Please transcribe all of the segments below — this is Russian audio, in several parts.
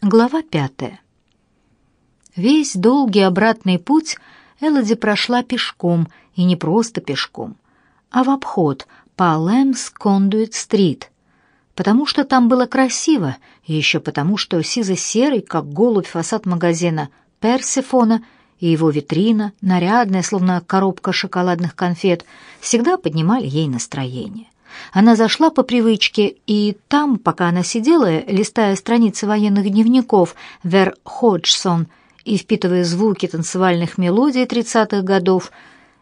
Глава пятая. Весь долгий обратный путь Элоди прошла пешком, и не просто пешком, а в обход по Лэмс Кондуит-стрит, потому что там было красиво, и еще потому, что сизо-серый, как голубь, фасад магазина Персифона и его витрина, нарядная, словно коробка шоколадных конфет, всегда поднимали ей настроение. Она зашла по привычке, и там, пока она сидела, листая страницы военных дневников Вер Ходжсон и впитывая звуки танцевальных мелодий тридцатых годов,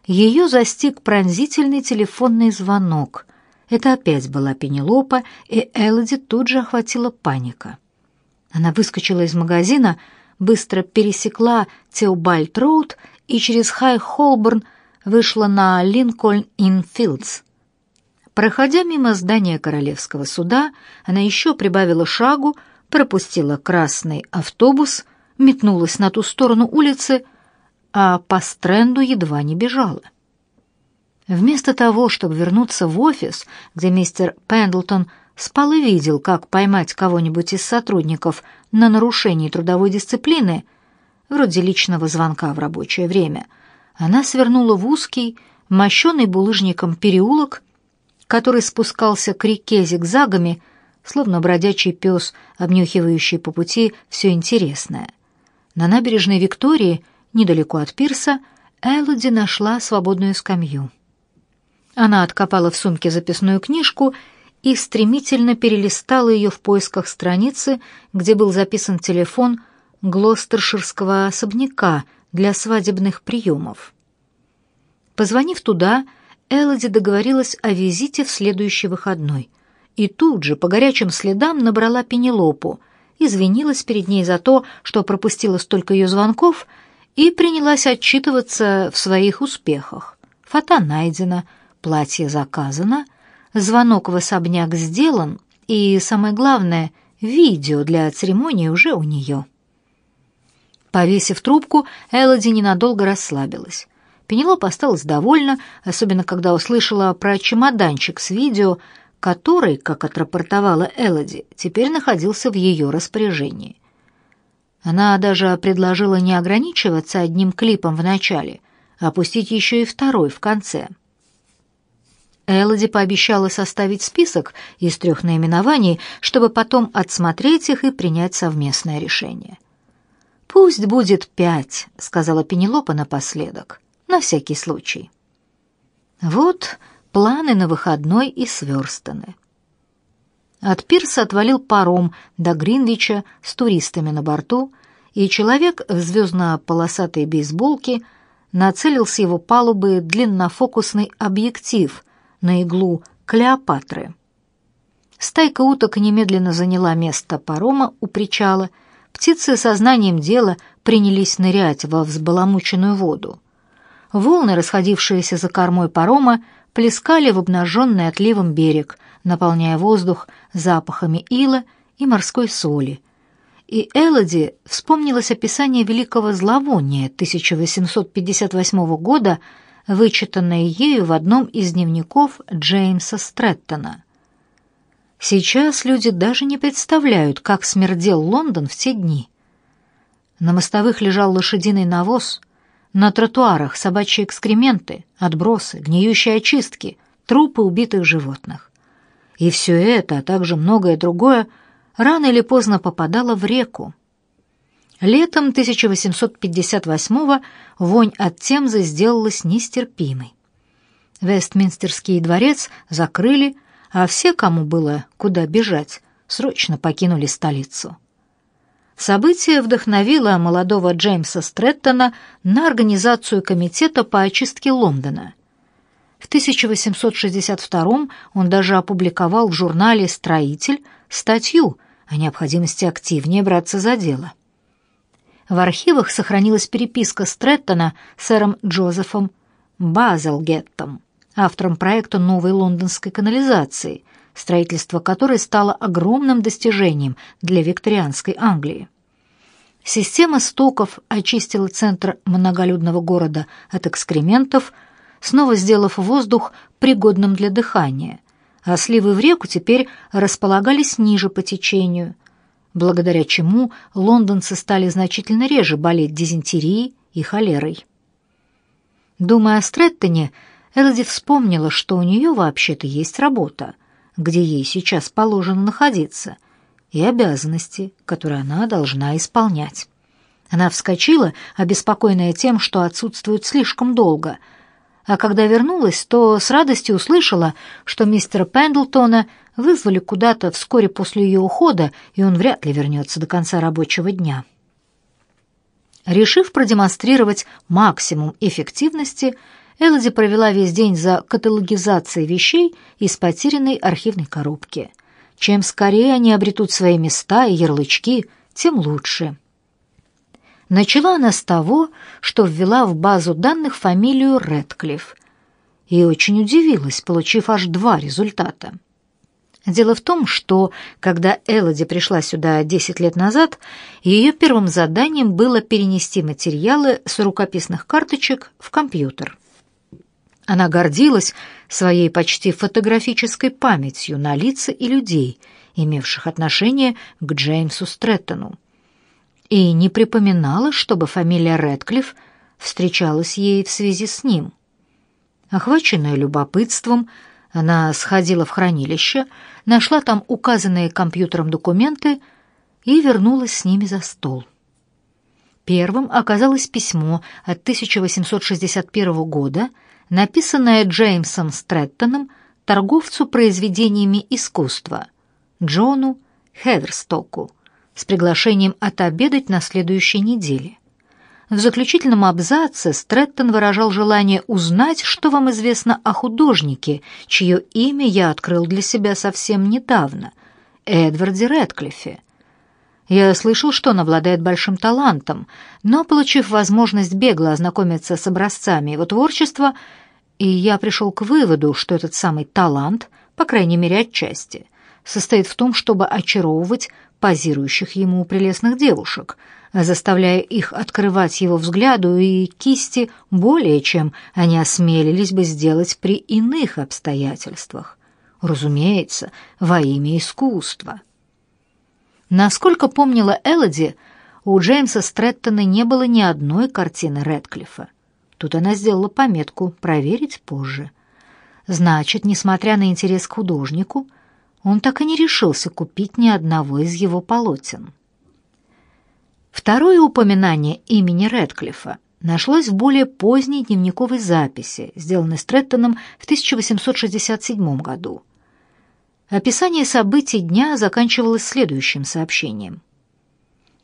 ее застиг пронзительный телефонный звонок. Это опять была Пенелопа, и Элоди тут же охватила паника. Она выскочила из магазина, быстро пересекла Теобальд-роуд и через Хай-Холборн вышла на Линкольн-Инфилдс. Проходя мимо здания Королевского суда, она еще прибавила шагу, пропустила красный автобус, метнулась на ту сторону улицы, а по стренду едва не бежала. Вместо того, чтобы вернуться в офис, где мистер Пендлтон спал и видел, как поймать кого-нибудь из сотрудников на нарушении трудовой дисциплины, вроде личного звонка в рабочее время, она свернула в узкий, мощенный булыжником переулок который спускался к реке зигзагами, словно бродячий пес, обнюхивающий по пути все интересное. На набережной Виктории, недалеко от пирса, Элоди нашла свободную скамью. Она откопала в сумке записную книжку и стремительно перелистала ее в поисках страницы, где был записан телефон Глостерширского особняка для свадебных приемов. Позвонив туда, Элоди договорилась о визите в следующий выходной. И тут же по горячим следам набрала Пенелопу, извинилась перед ней за то, что пропустила столько ее звонков, и принялась отчитываться в своих успехах. Фото найдена, платье заказано, звонок в особняк сделан, и, самое главное, видео для церемонии уже у нее. Повесив трубку, Элоди ненадолго расслабилась. Пенелопа осталась довольна, особенно когда услышала про чемоданчик с видео, который, как отрапортовала Элоди, теперь находился в ее распоряжении. Она даже предложила не ограничиваться одним клипом в начале, а пустить еще и второй в конце. Элоди пообещала составить список из трех наименований, чтобы потом отсмотреть их и принять совместное решение. «Пусть будет пять», — сказала Пенелопа напоследок на всякий случай. Вот планы на выходной и сверстаны. От пирса отвалил паром до Гринвича с туристами на борту, и человек в звездно-полосатой бейсболке нацелил с его палубы длиннофокусный объектив на иглу Клеопатры. Стайка уток немедленно заняла место парома у причала, птицы сознанием дела принялись нырять во взбаламученную воду. Волны, расходившиеся за кормой парома, плескали в обнаженный отливом берег, наполняя воздух запахами ила и морской соли. И Элоди вспомнилось описание великого зловония 1858 года, вычитанное ею в одном из дневников Джеймса Стрэттона. Сейчас люди даже не представляют, как смердел Лондон в те дни. На мостовых лежал лошадиный навоз, на тротуарах собачьи экскременты, отбросы, гниющие очистки, трупы убитых животных. И все это, а также многое другое, рано или поздно попадало в реку. Летом 1858-го вонь от Темзы сделалась нестерпимой. Вестминстерский дворец закрыли, а все, кому было куда бежать, срочно покинули столицу. Событие вдохновило молодого Джеймса Стрэттона на организацию комитета по очистке Лондона. В 1862 он даже опубликовал в журнале «Строитель» статью о необходимости активнее браться за дело. В архивах сохранилась переписка Стрэттона с сэром Джозефом Базелгеттом, автором проекта новой лондонской канализации – строительство которой стало огромным достижением для викторианской Англии. Система стоков очистила центр многолюдного города от экскрементов, снова сделав воздух пригодным для дыхания, а сливы в реку теперь располагались ниже по течению. благодаря чему лондонцы стали значительно реже болеть дизентерией и холерой. Думая о Стрэттоне, Элоди вспомнила, что у нее вообще-то есть работа, где ей сейчас положено находиться, и обязанности, которые она должна исполнять. Она вскочила, обеспокоенная тем, что отсутствует слишком долго, а когда вернулась, то с радостью услышала, что мистера Пендлтона вызвали куда-то вскоре после ее ухода, и он вряд ли вернется до конца рабочего дня. Решив продемонстрировать максимум эффективности, Элоди провела весь день за каталогизацией вещей из потерянной архивной коробки. Чем скорее они обретут свои места и ярлычки, тем лучше. Начала она с того, что ввела в базу данных фамилию Рэдклифф, и очень удивилась, получив аж два результата. Дело в том, что, когда Элоди пришла сюда 10 лет назад, ее первым заданием было перенести материалы с рукописных карточек в компьютер. Она гордилась своей почти фотографической памятью на лица и людей, имевших отношение к Джеймсу Стрэттону. И не припоминала, чтобы фамилия Рэдклифф встречалась ей в связи с ним. Охваченная любопытством, она сходила в хранилище, нашла там указанные компьютером документы и вернулась с ними за стол. Первым оказалось письмо от 1861 года, написанное Джеймсом Стрэттоном, торговцу произведениями искусства, Джону Хеверстоку, с приглашением отобедать на следующей неделе. В заключительном абзаце Стрэттон выражал желание узнать, что вам известно о художнике, чье имя я открыл для себя совсем недавно, Эдварде Рэдклиффе. Я слышал, что он обладает большим талантом, но, получив возможность бегло ознакомиться с образцами его творчества, и я пришел к выводу, что этот самый талант, по крайней мере отчасти, состоит в том, чтобы очаровывать позирующих ему прелестных девушек, заставляя их открывать его взгляду и кисти более, чем они осмелились бы сделать при иных обстоятельствах. Разумеется, во имя искусства. Насколько помнила Элоди, у Джеймса Стрэттона не было ни одной картины Рэдклиффа. Тут она сделала пометку «проверить позже». Значит, несмотря на интерес к художнику, он так и не решился купить ни одного из его полотен. Второе упоминание имени Рэдклиффа нашлось в более поздней дневниковой записи, сделанной Стрэттоном в 1867 году. Описание событий дня заканчивалось следующим сообщением.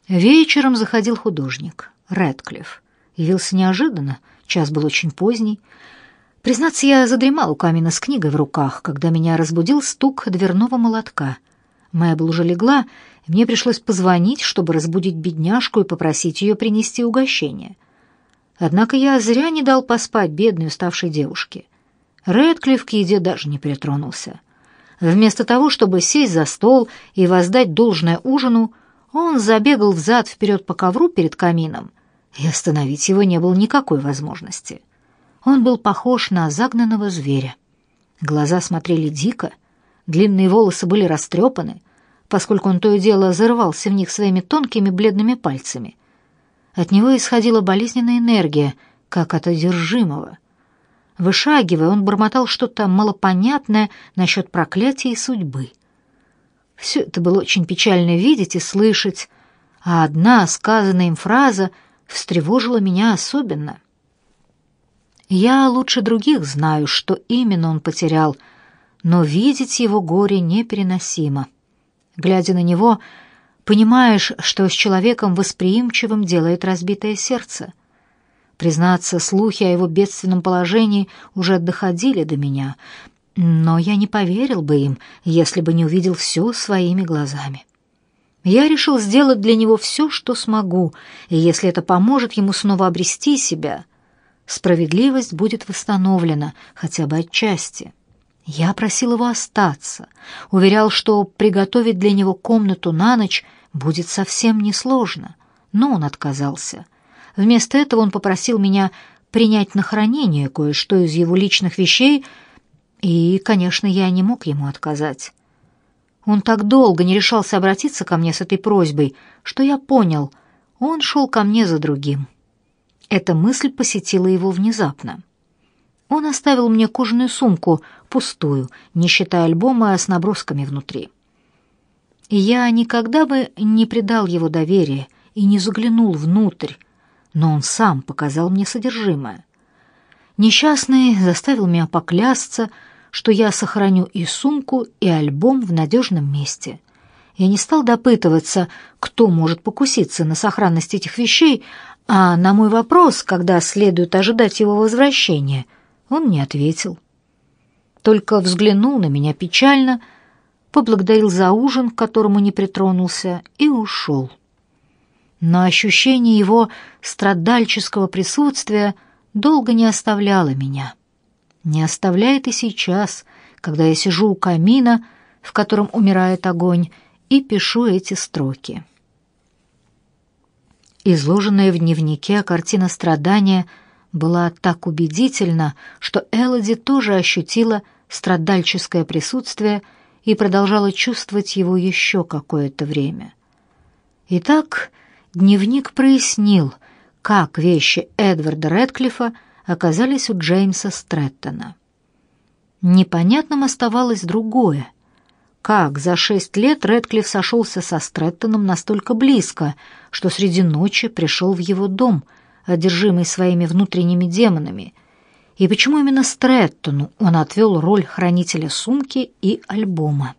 Вечером заходил художник, Рэдклифф. Явился неожиданно, час был очень поздний. Признаться, я задремал у камина с книгой в руках, когда меня разбудил стук дверного молотка. Мэбл уже легла, и мне пришлось позвонить, чтобы разбудить бедняжку и попросить ее принести угощение. Однако я зря не дал поспать бедной уставшей девушке. Рэдклифф к еде даже не притронулся. Вместо того, чтобы сесть за стол и воздать должное ужину, он забегал взад-вперед по ковру перед камином, и остановить его не было никакой возможности. Он был похож на загнанного зверя. Глаза смотрели дико, длинные волосы были растрепаны, поскольку он то и дело зарывался в них своими тонкими бледными пальцами. От него исходила болезненная энергия, как от одержимого. Вышагивая, он бормотал что-то малопонятное насчет проклятия и судьбы. Все это было очень печально видеть и слышать, а одна сказанная им фраза встревожила меня особенно. Я лучше других знаю, что именно он потерял, но видеть его горе непереносимо. Глядя на него, понимаешь, что с человеком восприимчивым делает разбитое сердце. Признаться, слухи о его бедственном положении уже доходили до меня, но я не поверил бы им, если бы не увидел все своими глазами. Я решил сделать для него все, что смогу, и если это поможет ему снова обрести себя, справедливость будет восстановлена хотя бы отчасти. Я просил его остаться, уверял, что приготовить для него комнату на ночь будет совсем несложно, но он отказался. Вместо этого он попросил меня принять на хранение кое-что из его личных вещей, и, конечно, я не мог ему отказать. Он так долго не решался обратиться ко мне с этой просьбой, что я понял, он шел ко мне за другим. Эта мысль посетила его внезапно. Он оставил мне кожаную сумку, пустую, не считая альбома с набросками внутри. Я никогда бы не предал его доверия и не заглянул внутрь, но он сам показал мне содержимое. Несчастный заставил меня поклясться, что я сохраню и сумку, и альбом в надежном месте. Я не стал допытываться, кто может покуситься на сохранность этих вещей, а на мой вопрос, когда следует ожидать его возвращения, он не ответил. Только взглянул на меня печально, поблагодарил за ужин, к которому не притронулся, и ушел. Но ощущение его страдальческого присутствия долго не оставляло меня не оставляет и сейчас, когда я сижу у камина, в котором умирает огонь, и пишу эти строки. Изложенная в дневнике картина страдания была так убедительна, что Элоди тоже ощутила страдальческое присутствие и продолжала чувствовать его еще какое-то время. Итак, дневник прояснил, как вещи Эдварда Рэдклиффа оказались у Джеймса Стрэттона. Непонятным оставалось другое. Как за шесть лет Рэдклифф сошелся со Стрэттоном настолько близко, что среди ночи пришел в его дом, одержимый своими внутренними демонами, и почему именно Стрэттону он отвел роль хранителя сумки и альбома.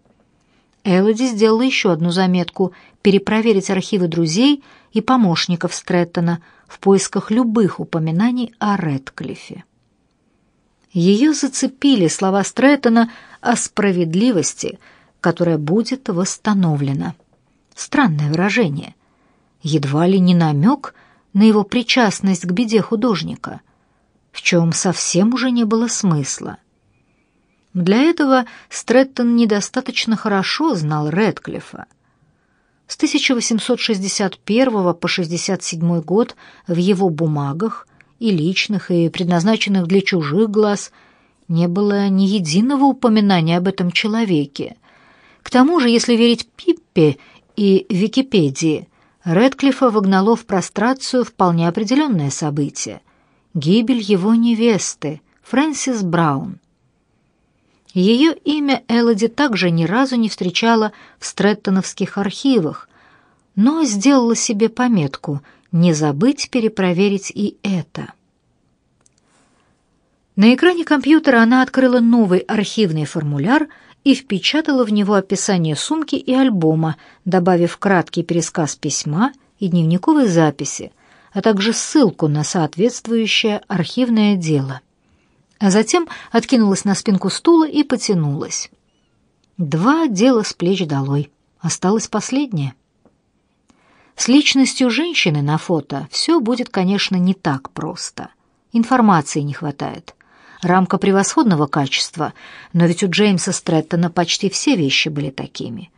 Элоди сделала еще одну заметку — перепроверить архивы друзей и помощников Стрэттона в поисках любых упоминаний о Рэдклиффе. Ее зацепили слова Стрэттона о справедливости, которая будет восстановлена. Странное выражение. Едва ли не намек на его причастность к беде художника, в чем совсем уже не было смысла. Для этого Стрэттон недостаточно хорошо знал Рэдклиффа. С 1861 по 67 год в его бумагах, и личных, и предназначенных для чужих глаз, не было ни единого упоминания об этом человеке. К тому же, если верить Пиппе и Википедии, Рэдклиффа вогнало в прострацию вполне определенное событие — гибель его невесты, Фрэнсис Браун. Ее имя Элоди также ни разу не встречала в Стрэттоновских архивах, но сделала себе пометку не забыть перепроверить и это. На экране компьютера она открыла новый архивный формуляр и впечатала в него описание сумки и альбома, добавив краткий пересказ письма и дневниковой записи, а также ссылку на соответствующее архивное дело а затем откинулась на спинку стула и потянулась. Два дела с плеч долой. Осталось последнее. С личностью женщины на фото все будет, конечно, не так просто. Информации не хватает. Рамка превосходного качества, но ведь у Джеймса Стрэттона почти все вещи были такими.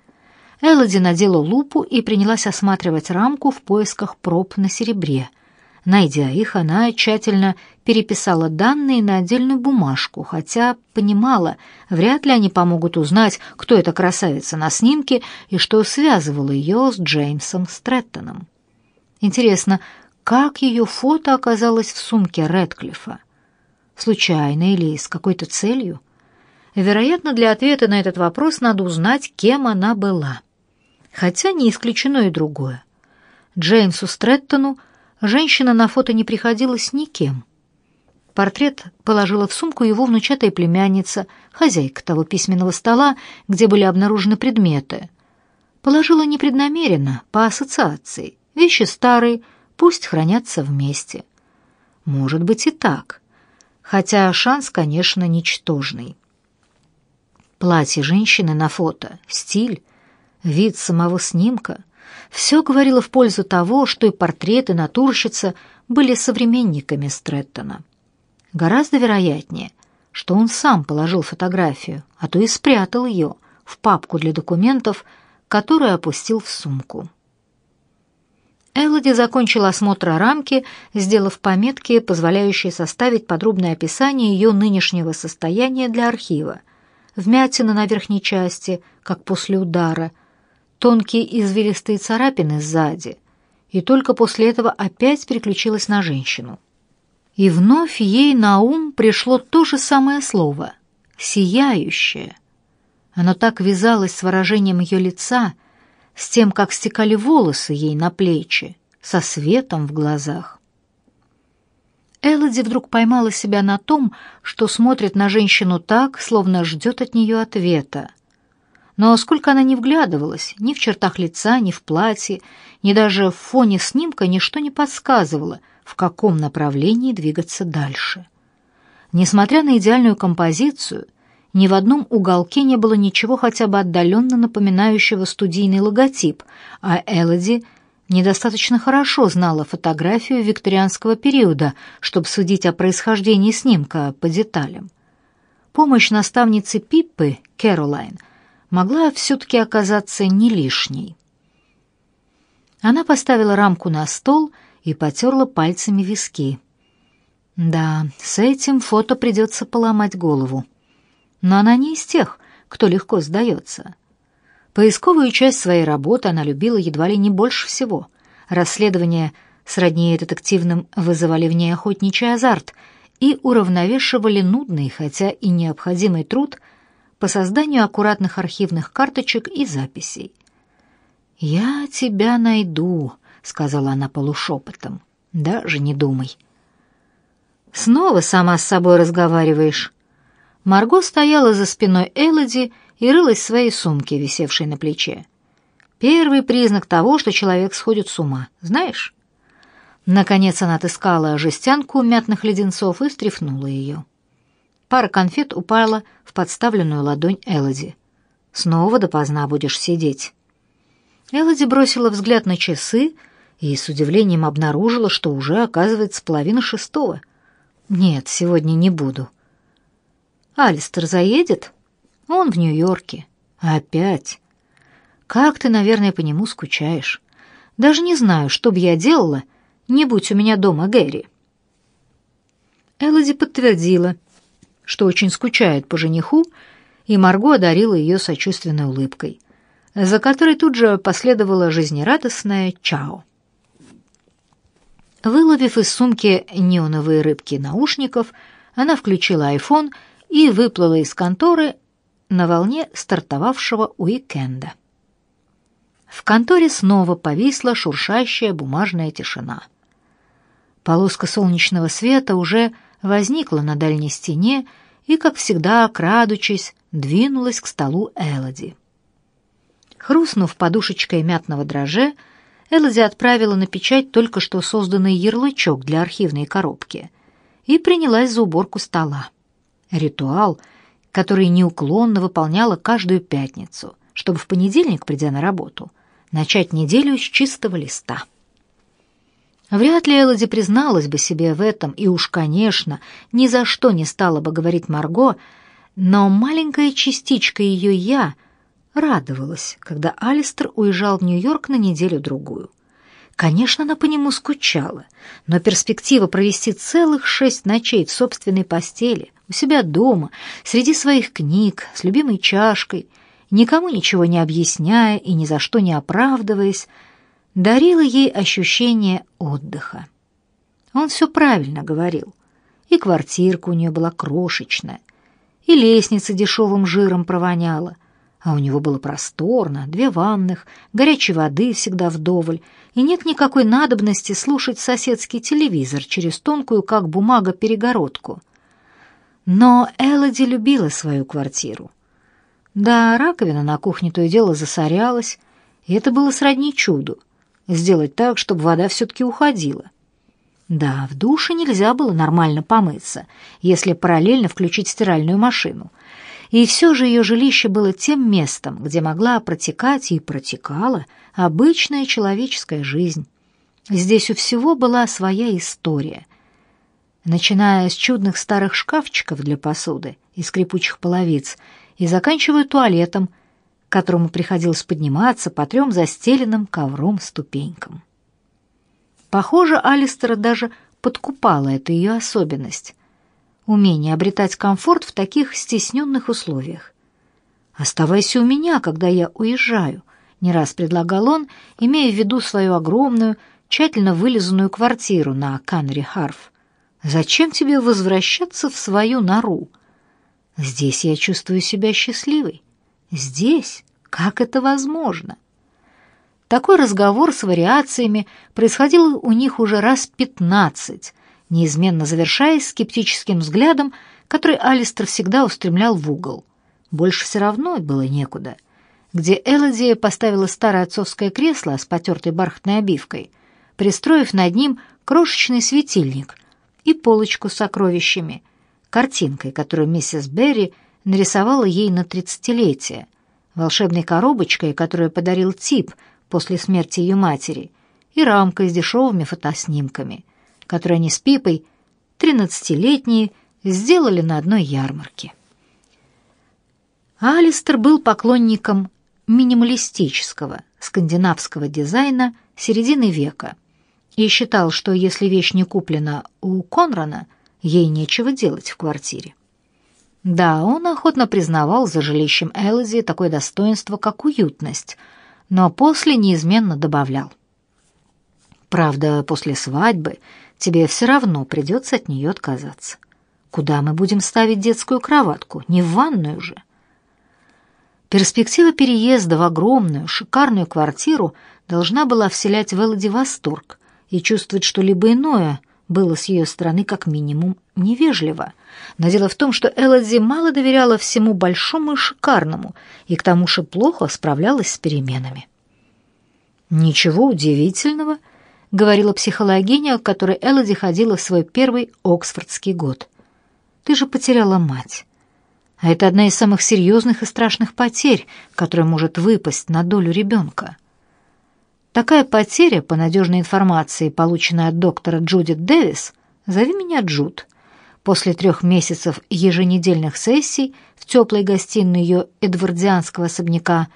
Элоди надела лупу и принялась осматривать рамку в поисках проб на серебре — Найдя их, она тщательно переписала данные на отдельную бумажку, хотя понимала, вряд ли они помогут узнать, кто эта красавица на снимке и что связывало ее с Джеймсом Стрэттоном. Интересно, как ее фото оказалось в сумке Рэдклиффа? Случайно или с какой-то целью? Вероятно, для ответа на этот вопрос надо узнать, кем она была. Хотя не исключено и другое. Джеймсу Стрэттону женщина на фото не приходилась никем. Портрет положила в сумку его внучатая племянница, хозяйка того письменного стола, где были обнаружены предметы. Положила непреднамеренно, по ассоциации. Вещи старые, пусть хранятся вместе. Может быть и так, хотя шанс, конечно, ничтожный. Платье женщины на фото, стиль, вид самого снимка — все говорило в пользу того, что и портреты натурщица были современниками Стрэттона. Гораздо вероятнее, что он сам положил фотографию, а то и спрятал ее в папку для документов, которую опустил в сумку. Элоди закончила осмотр рамки, сделав пометки, позволяющие составить подробное описание ее нынешнего состояния для архива. вмятины на верхней части, как после удара, тонкие извилистые царапины сзади, и только после этого опять переключилась на женщину. И вновь ей на ум пришло то же самое слово — «сияющее». Оно так вязалось с выражением ее лица, с тем, как стекали волосы ей на плечи, со светом в глазах. Элоди вдруг поймала себя на том, что смотрит на женщину так, словно ждет от нее ответа. Но сколько она не вглядывалась, ни в чертах лица, ни в платье, ни даже в фоне снимка ничто не подсказывало, в каком направлении двигаться дальше. Несмотря на идеальную композицию, ни в одном уголке не было ничего хотя бы отдаленно напоминающего студийный логотип, а Элоди недостаточно хорошо знала фотографию викторианского периода, чтобы судить о происхождении снимка по деталям. Помощь наставницы Пиппы, Кэролайн, могла все-таки оказаться не лишней. Она поставила рамку на стол и потерла пальцами виски. Да, с этим фото придется поломать голову но она не из тех, кто легко сдается. Поисковую часть своей работы она любила едва ли не больше всего. Расследования сродни детективным вызывали в ней охотничий азарт и уравновешивали нудный, хотя и необходимый труд по созданию аккуратных архивных карточек и записей. «Я тебя найду», — сказала она полушепотом. «Даже не думай». «Снова сама с собой разговариваешь», Марго стояла за спиной Элоди и рылась в своей сумке, висевшей на плече. Первый признак того, что человек сходит с ума, знаешь? Наконец она отыскала жестянку мятных леденцов и стряхнула ее. Пара конфет упала в подставленную ладонь Элоди. «Снова допоздна будешь сидеть». Элоди бросила взгляд на часы и с удивлением обнаружила, что уже, оказывается, половина шестого. «Нет, сегодня не буду», Алистер заедет? Он в Нью-Йорке. Опять. Как ты, наверное, по нему скучаешь. Даже не знаю, что бы я делала, не будь у меня дома Гэри. Элоди подтвердила, что очень скучает по жениху, и Марго одарила ее сочувственной улыбкой, за которой тут же последовало жизнерадостное «чао». Выловив из сумки неоновые рыбки наушников, она включила айфон и выплыла из конторы на волне стартовавшего уикенда. В конторе снова повисла шуршащая бумажная тишина. Полоска солнечного света уже возникла на дальней стене и, как всегда, крадучись, двинулась к столу Элоди. Хрустнув подушечкой мятного дрожжа, Элоди отправила на печать только что созданный ярлычок для архивной коробки и принялась за уборку стола. Ритуал, который неуклонно выполняла каждую пятницу, чтобы в понедельник, придя на работу, начать неделю с чистого листа. Вряд ли Элоди призналась бы себе в этом, и уж, конечно, ни за что не стала бы говорить Марго, но маленькая частичка ее «я» радовалась, когда Алистер уезжал в Нью-Йорк на неделю-другую. Конечно, она по нему скучала, но перспектива провести целых шесть ночей в собственной постели, у себя дома, среди своих книг, с любимой чашкой, никому ничего не объясняя и ни за что не оправдываясь, дарила ей ощущение отдыха. Он все правильно говорил. И квартирка у нее была крошечная, и лестница дешевым жиром провоняла, а у него было просторно, две ванных, горячей воды всегда вдоволь, и нет никакой надобности слушать соседский телевизор через тонкую, как бумага, перегородку. Но Элоди любила свою квартиру. Да, раковина на кухне то и дело засорялась, и это было сродни чуду — сделать так, чтобы вода все-таки уходила. Да, в душе нельзя было нормально помыться, если параллельно включить стиральную машину — и все же ее жилище было тем местом, где могла протекать и протекала обычная человеческая жизнь. Здесь у всего была своя история. Начиная с чудных старых шкафчиков для посуды и скрипучих половиц и заканчивая туалетом, к которому приходилось подниматься по трем застеленным ковром ступенькам. Похоже, Алистера даже подкупала эта ее особенность умение обретать комфорт в таких стесненных условиях. «Оставайся у меня, когда я уезжаю», — не раз предлагал он, имея в виду свою огромную, тщательно вылизанную квартиру на Канри-Харф. «Зачем тебе возвращаться в свою нору? Здесь я чувствую себя счастливой. Здесь? Как это возможно?» Такой разговор с вариациями происходил у них уже раз пятнадцать, неизменно завершаясь скептическим взглядом, который Алистер всегда устремлял в угол. Больше все равно было некуда. Где Элоди поставила старое отцовское кресло с потертой бархатной обивкой, пристроив над ним крошечный светильник и полочку с сокровищами, картинкой, которую миссис Берри нарисовала ей на тридцатилетие, волшебной коробочкой, которую подарил Тип после смерти ее матери, и рамкой с дешевыми фотоснимками, которые они с Пипой, тринадцатилетние, сделали на одной ярмарке. Алистер был поклонником минималистического скандинавского дизайна середины века и считал, что если вещь не куплена у Конрана, ей нечего делать в квартире. Да, он охотно признавал за жилищем Элоди такое достоинство, как уютность, но после неизменно добавлял. Правда, после свадьбы тебе все равно придется от нее отказаться. Куда мы будем ставить детскую кроватку? Не в ванную же. Перспектива переезда в огромную, шикарную квартиру должна была вселять в Элоди восторг и чувствовать что-либо иное было с ее стороны как минимум невежливо. Но дело в том, что Элоди мало доверяла всему большому и шикарному, и к тому же плохо справлялась с переменами. «Ничего удивительного», — говорила психологиня, к которой Элоди ходила в свой первый Оксфордский год. Ты же потеряла мать. А это одна из самых серьезных и страшных потерь, которая может выпасть на долю ребенка. Такая потеря, по надежной информации, полученной от доктора Джудит Дэвис, зови меня Джуд, после трех месяцев еженедельных сессий в теплой гостиной ее эдвардианского особняка,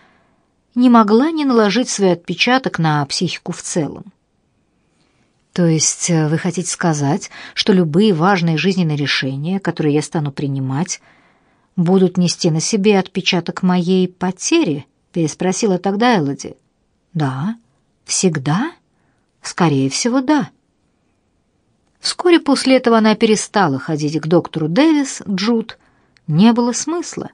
не могла не наложить свой отпечаток на психику в целом. То есть э, вы хотите сказать, что любые важные жизненные решения, которые я стану принимать, будут нести на себе отпечаток моей потери? переспросила тогда Элоди. Да. Всегда? Скорее всего, да. Вскоре после этого она перестала ходить к доктору Дэвис, Джуд. Не было смысла,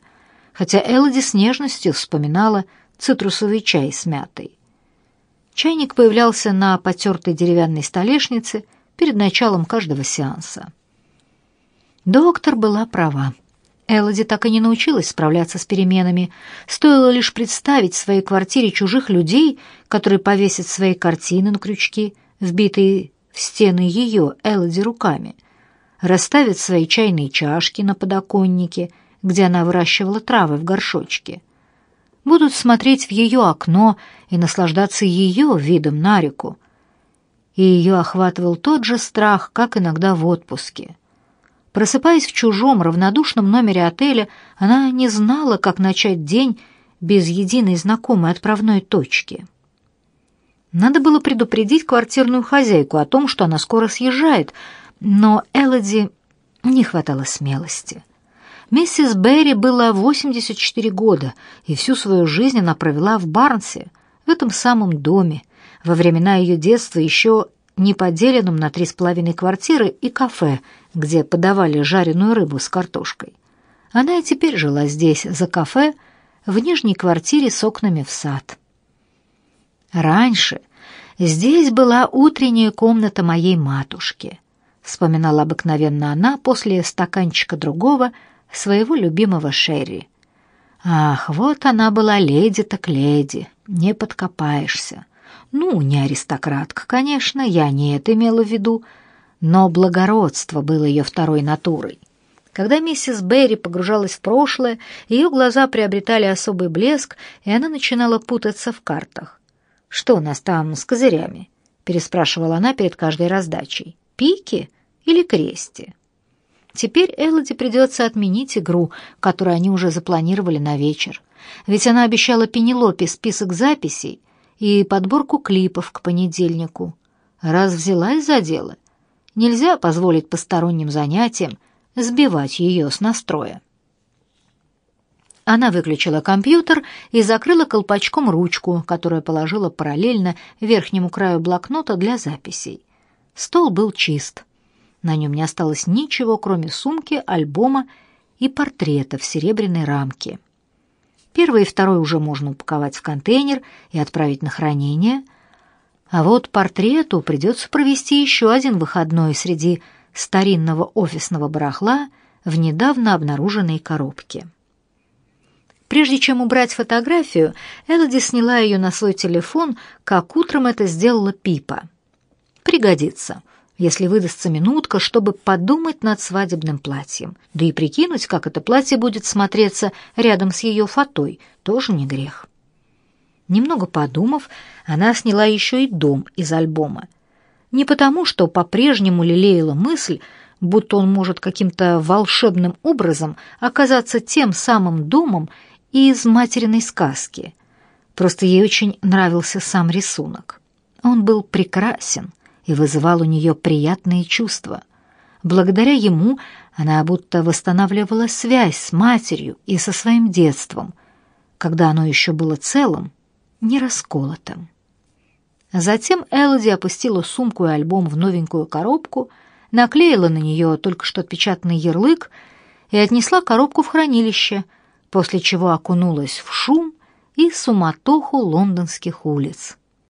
хотя Элоди с нежностью вспоминала цитрусовый чай с мятой. Чайник появлялся на потертой деревянной столешнице перед началом каждого сеанса. Доктор была права. Элоди так и не научилась справляться с переменами. Стоило лишь представить в своей квартире чужих людей, которые повесят свои картины на крючки, вбитые в стены ее, Элоди, руками, расставят свои чайные чашки на подоконнике, где она выращивала травы в горшочке, будут смотреть в ее окно и наслаждаться ее видом на реку. И ее охватывал тот же страх, как иногда в отпуске. Просыпаясь в чужом равнодушном номере отеля, она не знала, как начать день без единой знакомой отправной точки. Надо было предупредить квартирную хозяйку о том, что она скоро съезжает, но Элоди не хватало смелости. Миссис Берри было 84 года, и всю свою жизнь она провела в Барнсе, в этом самом доме, во времена ее детства еще не поделенном на три с половиной квартиры и кафе, где подавали жареную рыбу с картошкой. Она и теперь жила здесь, за кафе, в нижней квартире с окнами в сад. Раньше здесь была утренняя комната моей матушки, вспоминала обыкновенно она после стаканчика другого, своего любимого Шерри. Ах, вот она была леди так леди, не подкопаешься. Ну, не аристократка, конечно, я не это имела в виду, но благородство было ее второй натурой. Когда миссис Берри погружалась в прошлое, ее глаза приобретали особый блеск, и она начинала путаться в картах. «Что у нас там с козырями?» — переспрашивала она перед каждой раздачей. «Пики или крести?» Теперь Элоди придется отменить игру, которую они уже запланировали на вечер. Ведь она обещала Пенелопе список записей и подборку клипов к понедельнику. Раз взялась за дело, нельзя позволить посторонним занятиям сбивать ее с настроя. Она выключила компьютер и закрыла колпачком ручку, которую положила параллельно верхнему краю блокнота для записей. Стол был чист. На нем не осталось ничего, кроме сумки, альбома и портрета в серебряной рамке. Первый и второй уже можно упаковать в контейнер и отправить на хранение, а вот портрету придется провести еще один выходной среди старинного офисного барахла в недавно обнаруженной коробке. Прежде чем убрать фотографию, Элоди сняла ее на свой телефон, как утром это сделала Пипа. Пригодится, если выдастся минутка, чтобы подумать над свадебным платьем. Да и прикинуть, как это платье будет смотреться рядом с ее фатой, тоже не грех. Немного подумав, она сняла еще и дом из альбома. Не потому, что по-прежнему лелеяла мысль, будто он может каким-то волшебным образом оказаться тем самым домом из материной сказки. Просто ей очень нравился сам рисунок. Он был прекрасен и вызывал у нее приятные чувства. Благодаря ему она будто восстанавливала связь с матерью и со своим детством, когда оно еще было целым, не расколотым. Затем Элоди опустила сумку и альбом в новенькую коробку, наклеила на нее только что отпечатанный ярлык и отнесла коробку в хранилище, после чего окунулась в шум и суматоху лондонских улиц.